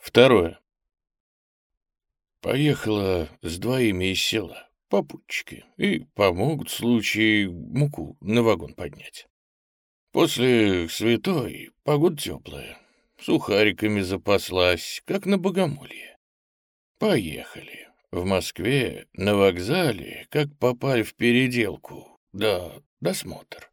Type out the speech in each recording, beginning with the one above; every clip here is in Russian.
Второе. Поехала с двоими из села, попутчики, и помогут в случае муку на вагон поднять. После святой погода теплая, сухариками запаслась, как на богомолье. Поехали. В Москве на вокзале, как попали в переделку, да, досмотр.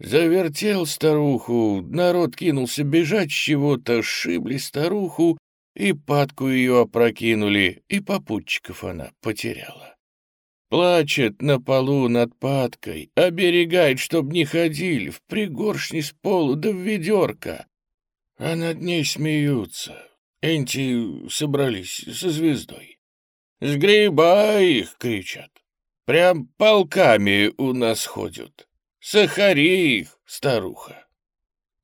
Завертел старуху, народ кинулся бежать чего-то, шибли старуху, и падку ее опрокинули, и попутчиков она потеряла. Плачет на полу над падкой, оберегает, чтоб не ходили, в пригоршни с полу да в ведерко. А над ней смеются. Энти собрались со звездой. «Сгребай их!» — кричат. «Прям полками у нас ходят. Сахари их, старуха!»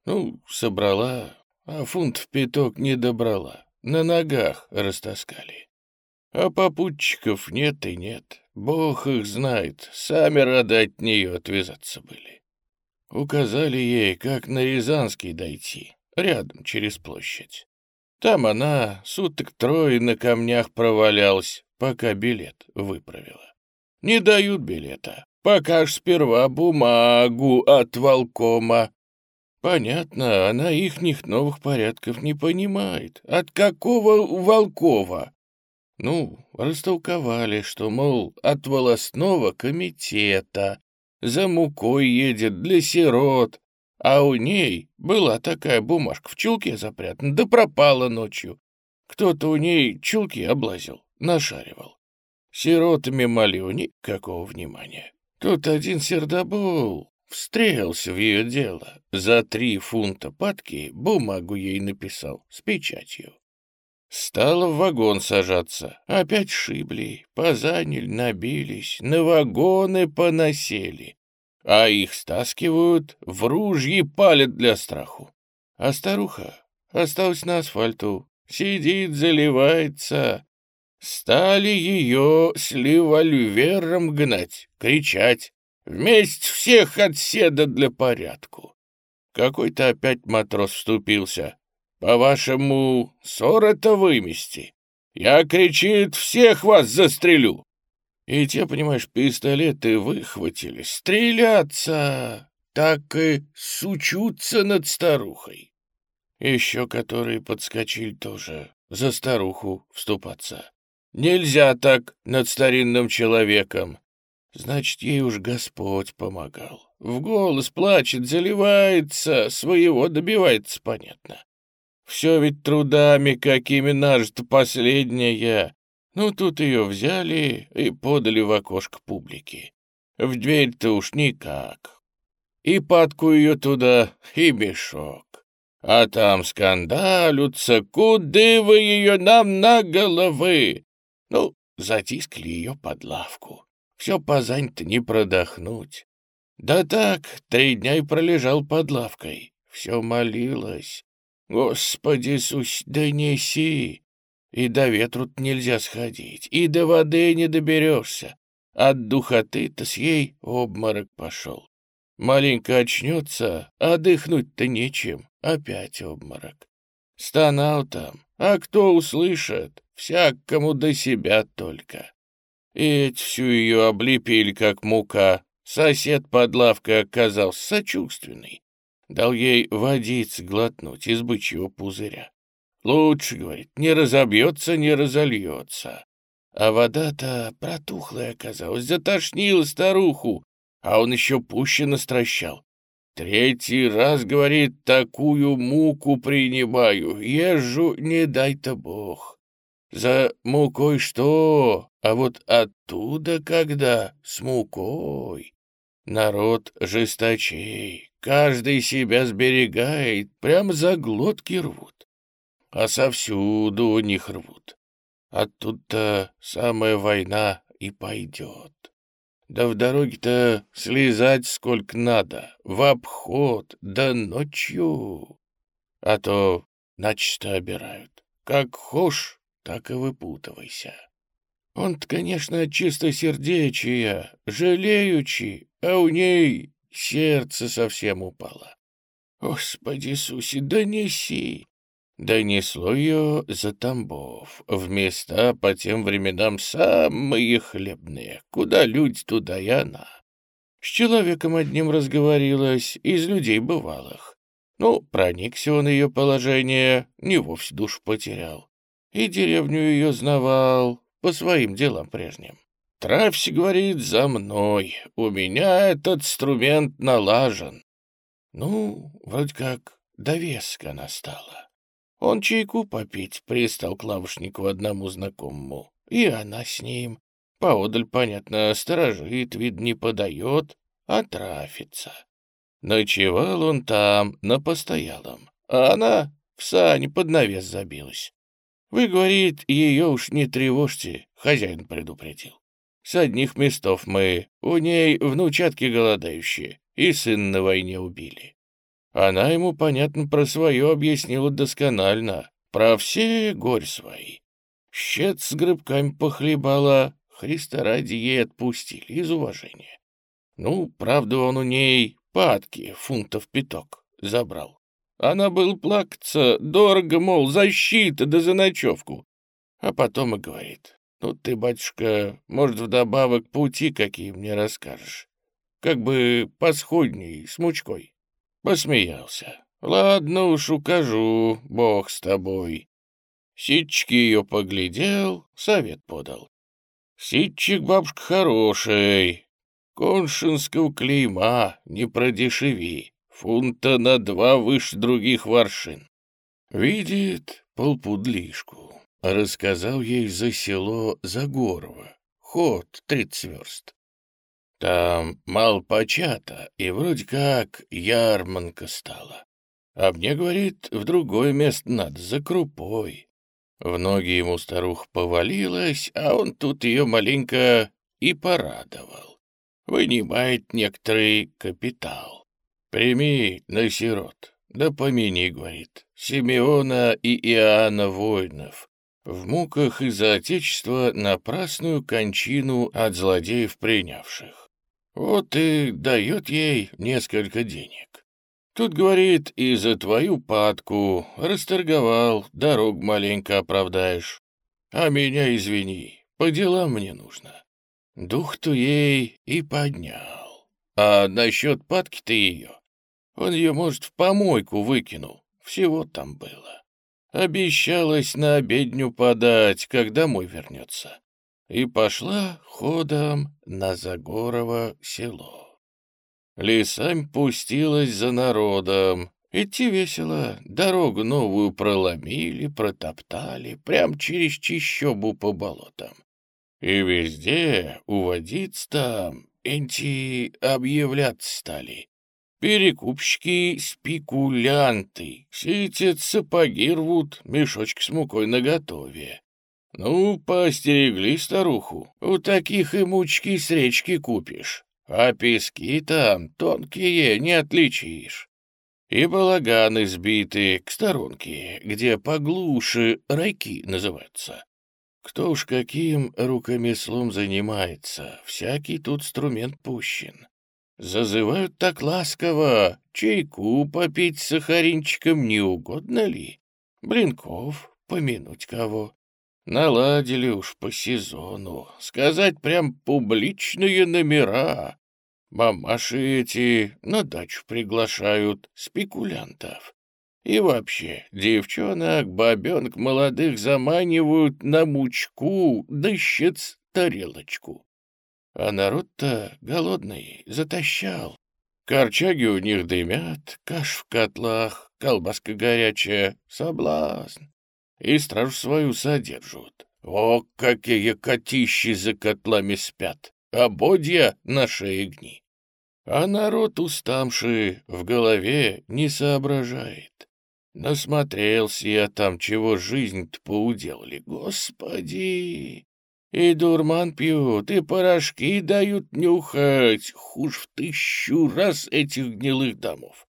Ну, собрала, а фунт в пяток не добрала на ногах растаскали. А попутчиков нет и нет. Бог их знает, сами рады от нее отвязаться были. Указали ей, как на Рязанский дойти, рядом, через площадь. Там она суток трое на камнях провалялась, пока билет выправила. Не дают билета, пока ж сперва бумагу от волкома Понятно, она ихних новых порядков не понимает. От какого Волкова? Ну, растолковали, что, мол, от волосного комитета за мукой едет для сирот, а у ней была такая бумажка в чулке запрятана, да пропала ночью. Кто-то у ней чулки облазил, нашаривал. Сиротами молю никакого внимания. Тут один сердобол Встрелся в ее дело. За три фунта падки бумагу ей написал с печатью. Стало в вагон сажаться. Опять шибли, позанили, набились, на вагоны поносели. А их стаскивают, в ружьи палят для страху. А старуха осталась на асфальту, сидит, заливается. Стали ее с револьвером гнать, кричать. Вместе всех отседа для порядку. Какой-то опять матрос вступился. По-вашему, ссора-то вымести. Я, кричит, всех вас застрелю. И те, понимаешь, пистолеты выхватили. Стреляться! Так и сучутся над старухой. Еще которые подскочили тоже за старуху вступаться. Нельзя так над старинным человеком. Значит, ей уж Господь помогал. В голос плачет, заливается, своего добивается, понятно. Все ведь трудами какими нажито последняя. Ну, тут ее взяли и подали в окошко публики. В дверь-то уж никак. И падку ее туда, и мешок. А там скандалются, куды вы ее нам на головы? Ну, затискали ее под лавку. Все позань-то не продохнуть. Да так, три дня и пролежал под лавкой. Все молилась. Господи Иисус, донеси. И до ветру нельзя сходить, и до воды не доберешься. От духоты-то с ей обморок пошел. Маленько очнется, а дыхнуть-то нечем, опять обморок. Стонал там, а кто услышит, всякому до себя только. И всю ее облепили, как мука. Сосед под лавкой оказался сочувственный. Дал ей водиц глотнуть из бычьего пузыря. Лучше, говорит, не разобьется, не разольется. А вода-то протухлая оказалась, затошнила старуху, а он еще пуще настращал. Третий раз, говорит, такую муку принимаю, езжу, не дай-то бог. За мукой что? А вот оттуда когда с мукой. Народ жесточей, каждый себя сберегает, прямо за глотки рвут. А совсюду у них рвут. Оттуда самая война и пойдет. Да в дороге-то слезать сколько надо, в обход, да ночью. А то начисто обирают. Как хошь, так и выпутывайся. Он-то, конечно, чистосердечия, жалеючи, а у ней сердце совсем упало. Господи Иисусе, донеси! Донесло ее за Тамбов, в места по тем временам самые хлебные, куда люди, туда и она. С человеком одним разговорилась, из людей бывалых. Ну, проникся он ее положение, не вовсе душ потерял. И деревню ее знавал по своим делам прежним. Травси говорит, за мной, у меня этот инструмент налажен. Ну, вроде как довеска она стала. Он чайку попить пристал к лавушнику одному знакомому, и она с ним. Поодаль, понятно, сторожит, вид не подает, а трафится. Ночевал он там, на постоялом, а она в сане под навес забилась. Вы, говорит, ее уж не тревожьте, хозяин предупредил. С одних местов мы, у ней внучатки голодающие, и сын на войне убили. Она ему, понятно, про свое объяснила досконально, про все горь свои. Щет с грыбками похлебала, Христа ради ей отпустили из уважения. Ну, правда, он у ней падки фунтов пяток забрал. Она был плакаться, дорого, мол, защита да за ночевку. А потом и говорит, ну ты, батюшка, может, вдобавок пути какие мне расскажешь. Как бы посходней, с мучкой. Посмеялся. Ладно уж, укажу, бог с тобой. Ситчики ее поглядел, совет подал. Ситчик, бабушка, хороший. Коншинского клейма не продешеви. Фунта на два выше других воршин. Видит полпудлишку. Рассказал ей за село Загорово. Ход тридцать верст. Там мал почата, и вроде как ярманка стала. А мне, говорит, в другое место надо, за крупой. В ноги ему старуха повалилась, а он тут ее маленько и порадовал вынимает некоторый капитал. Прими на сирот, да помяни, говорит, Симеона и Иоанна воинов, в муках из-за отечества напрасную кончину от злодеев принявших. Вот и дает ей несколько денег. Тут, говорит, и за твою падку расторговал, дорог маленько оправдаешь. А меня извини, по делам мне нужно. Дух-то ей и поднял. А насчет падки-то ее, он ее, может, в помойку выкинул. Всего там было. Обещалась на обедню подать, когда домой вернется. И пошла ходом на Загорово село. Лесами пустилась за народом. Идти весело, дорогу новую проломили, протоптали, прям через чищобу по болотам. И везде уводиться там, энти объявляться стали. Перекупщики, спекулянты, все эти сапоги рвут, мешочки с мукой наготове. Ну, постерегли старуху, у таких и мучки с речки купишь, а пески там тонкие не отличишь. И балаганы сбиты к сторонке, где поглуше райки называются. Кто уж каким рукомеслом занимается, всякий тут инструмент пущен. Зазывают так ласково, чайку попить с сахаринчиком не угодно ли? Блинков, помянуть кого. Наладили уж по сезону, сказать прям публичные номера. Мамаши эти на дачу приглашают спекулянтов. И вообще, девчонок, бабенок молодых заманивают на мучку, да щец тарелочку. А народ-то голодный, затащал. Корчаги у них дымят, каш в котлах, колбаска горячая, соблазн. И стражу свою содержат. О, какие котищи за котлами спят, ободья на шее гни. А народ устамший в голове не соображает. Насмотрелся я там, чего жизнь-то поуделали, господи! И дурман пьют, и порошки дают нюхать, хуже в тысячу раз этих гнилых домов.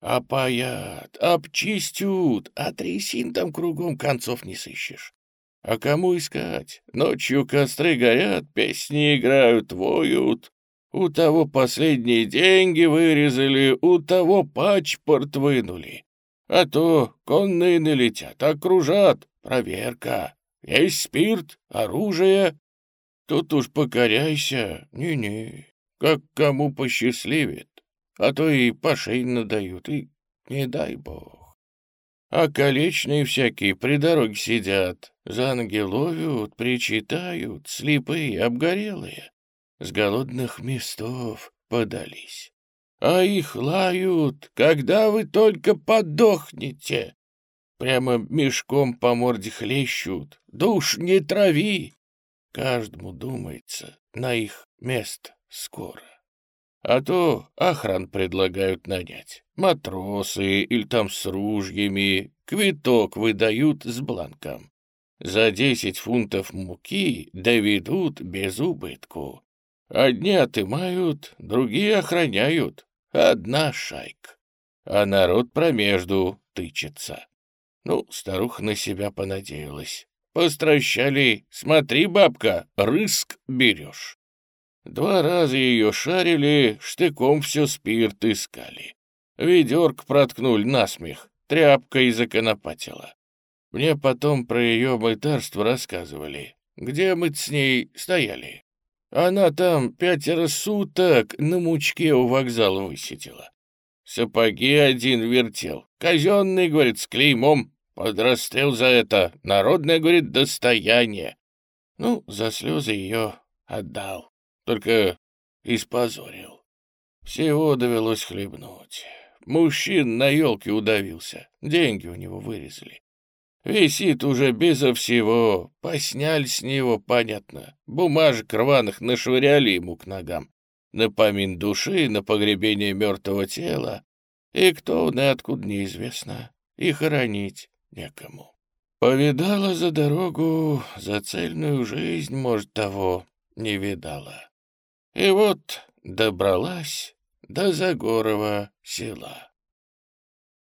Опаят, обчистят, а трясин там кругом концов не сыщешь. А кому искать? Ночью костры горят, песни играют, воют. У того последние деньги вырезали, у того пачпорт вынули. А то конные налетят, окружат, проверка. Есть спирт, оружие. Тут уж покоряйся, не-не, как кому посчастливит, а то и по шее надают, и не дай бог. А колечные всякие при дороге сидят, за ноги ловят, причитают, слепые, обгорелые, с голодных местов подались. А их лают, когда вы только подохнете. Прямо мешком по морде хлещут, душ не трави. Каждому думается на их место скоро. А то охран предлагают нанять. Матросы или там с ружьями. Квиток выдают с бланком. За десять фунтов муки доведут без убытку. Одни отымают, другие охраняют. Одна шайка. А народ промежду тычется. Ну, старуха на себя понадеялась. Постращали. Смотри, бабка, рыск берешь. Два раза ее шарили, штыком все спирт искали. Ведерк проткнули насмех, тряпкой законопатила. Мне потом про ее мытарство рассказывали, где мы с ней стояли. Она там пятеро суток на мучке у вокзала высидела. Сапоги один вертел. Казенный, говорит, с клеймом. Под за это. Народное, говорит, достояние. Ну, за слезы ее отдал. Только испозорил. Всего довелось хлебнуть. Мужчин на елке удавился. Деньги у него вырезали. Висит уже безо всего. Посняли с него, понятно. Бумажек рваных нашвыряли ему к ногам. На помин души, на погребение мертвого тела. И кто он и откуда неизвестно. И хоронить некому. Повидала за дорогу, за цельную жизнь, может, того не видала. И вот добралась до Загорова села.